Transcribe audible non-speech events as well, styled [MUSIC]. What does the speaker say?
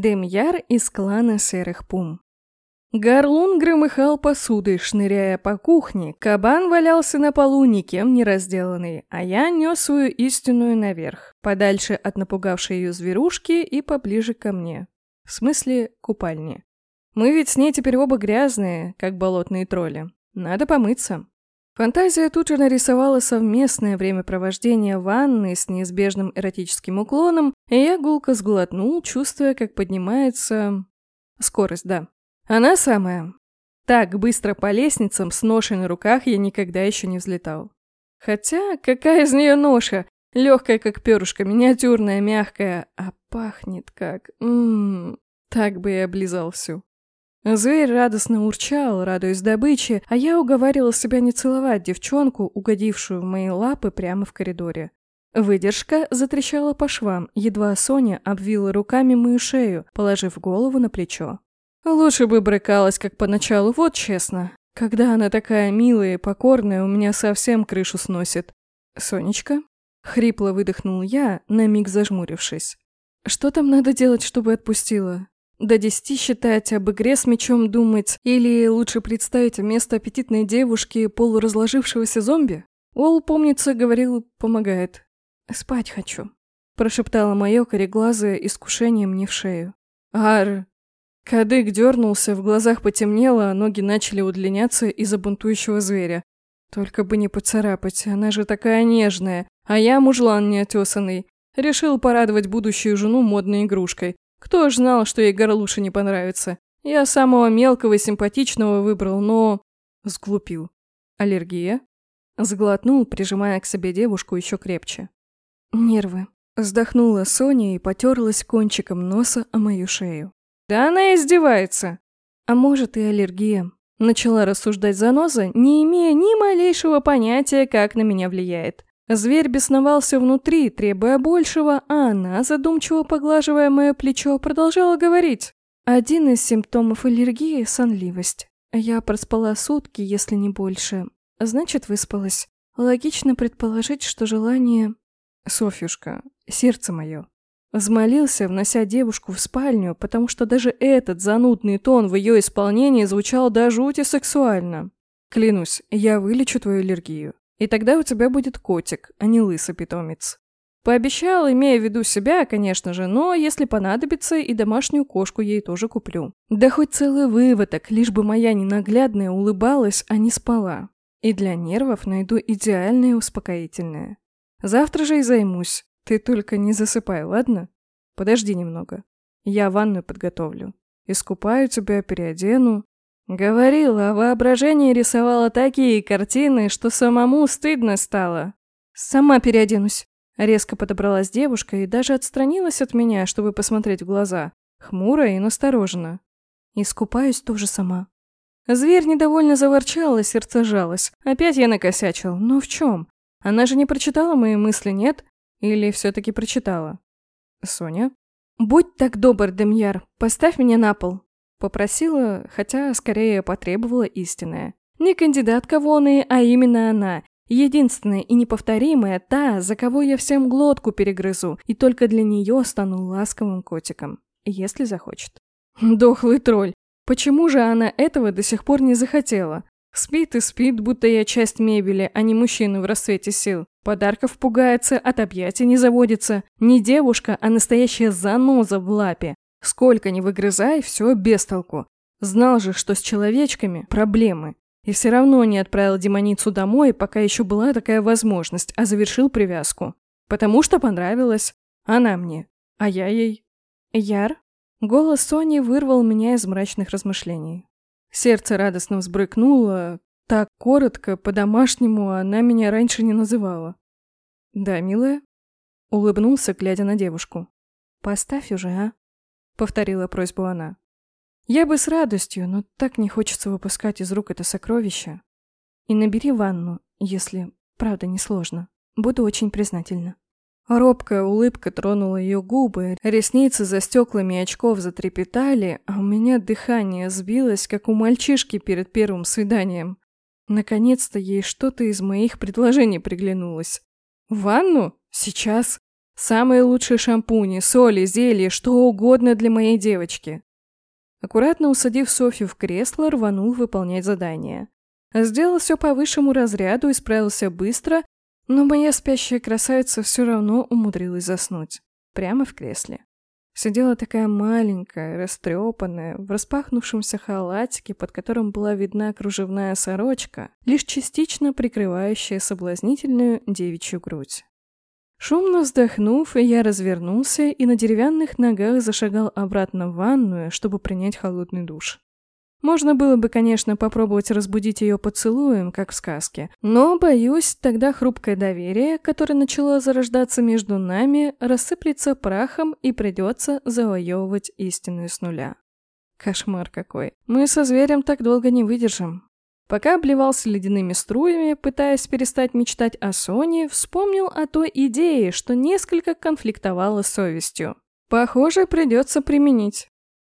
Демьяр из клана Серых Пум. Горлун громыхал посудой, шныряя по кухне, кабан валялся на полу, никем не разделанный, а я нес свою истинную наверх, подальше от напугавшей ее зверушки и поближе ко мне. В смысле, купальни. Мы ведь с ней теперь оба грязные, как болотные тролли. Надо помыться. Фантазия тут же нарисовала совместное времяпровождение ванны с неизбежным эротическим уклоном, и я гулко сглотнул, чувствуя, как поднимается... Скорость, да. Она самая. Так быстро по лестницам с ношей на руках я никогда еще не взлетал. Хотя, какая из нее ноша? Легкая, как перышко, миниатюрная, мягкая, а пахнет как... Ммм, так бы и облизал всю. Зверь радостно урчал, радуясь добыче, а я уговаривал себя не целовать девчонку, угодившую в мои лапы прямо в коридоре. Выдержка затрещала по швам, едва Соня обвила руками мою шею, положив голову на плечо. Лучше бы брыкалась, как поначалу, вот честно. Когда она такая милая и покорная, у меня совсем крышу сносит. «Сонечка?» — хрипло выдохнул я, на миг зажмурившись. «Что там надо делать, чтобы отпустила? До десяти считать, об игре с мечом думать, или лучше представить вместо аппетитной девушки полуразложившегося зомби? Ол, помнится, говорил, помогает. «Спать хочу», – прошептала мое кореглазое искушение мне в шею. «Ар!» Кадык дернулся, в глазах потемнело, а ноги начали удлиняться из-за бунтующего зверя. Только бы не поцарапать, она же такая нежная, а я мужлан неотесанный. Решил порадовать будущую жену модной игрушкой. Кто ж знал, что ей горлуша не понравится? Я самого мелкого и симпатичного выбрал, но... Сглупил. Аллергия? Сглотнул, прижимая к себе девушку еще крепче. Нервы. Вздохнула Соня и потерлась кончиком носа о мою шею. Да она издевается. А может и аллергия. Начала рассуждать заноза, не имея ни малейшего понятия, как на меня влияет. Зверь бесновался внутри, требуя большего, а она, задумчиво поглаживая мое плечо, продолжала говорить. Один из симптомов аллергии – сонливость. Я проспала сутки, если не больше. Значит, выспалась. Логично предположить, что желание... Софьюшка, сердце мое. Взмолился, внося девушку в спальню, потому что даже этот занудный тон в ее исполнении звучал до жути сексуально. Клянусь, я вылечу твою аллергию. И тогда у тебя будет котик, а не лысый питомец. Пообещал, имея в виду себя, конечно же, но если понадобится, и домашнюю кошку ей тоже куплю. Да хоть целый выводок, лишь бы моя ненаглядная улыбалась, а не спала. И для нервов найду идеальное успокоительное. Завтра же и займусь. Ты только не засыпай, ладно? Подожди немного. Я ванную подготовлю. Искупаю тебя, переодену. Говорила, воображение рисовало такие картины, что самому стыдно стало. Сама переоденусь. Резко подобралась девушка и даже отстранилась от меня, чтобы посмотреть в глаза. Хмуро и настороженно. Искупаюсь тоже сама. Зверь недовольно заворчал, и сердце жалось. Опять я накосячил. Но в чем? Она же не прочитала мои мысли, нет? Или все-таки прочитала? Соня? Будь так добр, Демьяр, поставь меня на пол. Попросила, хотя скорее потребовала истинная. Не кандидатка воны, а именно она. Единственная и неповторимая та, за кого я всем глотку перегрызу, и только для нее стану ласковым котиком, если захочет. [LAUGHS] Дохлый тролль. Почему же она этого до сих пор не захотела? Спит и спит, будто я часть мебели, а не мужчина в расцвете сил. Подарков пугается, от объятий не заводится. Не девушка, а настоящая заноза в лапе. Сколько ни выгрызай, все без толку. Знал же, что с человечками проблемы. И все равно не отправил демоницу домой, пока еще была такая возможность, а завершил привязку. Потому что понравилась. Она мне. А я ей. Яр? Голос Сони вырвал меня из мрачных размышлений. Сердце радостно взбрыкнуло. Так коротко, по-домашнему она меня раньше не называла. «Да, милая?» Улыбнулся, глядя на девушку. «Поставь уже, а?» — повторила просьбу она. «Я бы с радостью, но так не хочется выпускать из рук это сокровище. И набери ванну, если, правда, не сложно. Буду очень признательна». Робкая улыбка тронула ее губы, ресницы за стеклами очков затрепетали, а у меня дыхание сбилось, как у мальчишки перед первым свиданием. Наконец-то ей что-то из моих предложений приглянулось. «Ванну? Сейчас?» Самые лучшие шампуни, соли, зелья, что угодно для моей девочки. Аккуратно усадив Софью в кресло, рванул выполнять задание. Сделал все по высшему разряду и справился быстро, но моя спящая красавица все равно умудрилась заснуть. Прямо в кресле. Сидела такая маленькая, растрепанная, в распахнувшемся халатике, под которым была видна кружевная сорочка, лишь частично прикрывающая соблазнительную девичью грудь. Шумно вздохнув, я развернулся и на деревянных ногах зашагал обратно в ванную, чтобы принять холодный душ. Можно было бы, конечно, попробовать разбудить ее поцелуем, как в сказке, но, боюсь, тогда хрупкое доверие, которое начало зарождаться между нами, рассыплется прахом и придется завоевывать истинную с нуля. Кошмар какой. Мы со зверем так долго не выдержим. Пока обливался ледяными струями, пытаясь перестать мечтать о Соне, вспомнил о той идее, что несколько конфликтовала с совестью. Похоже, придется применить.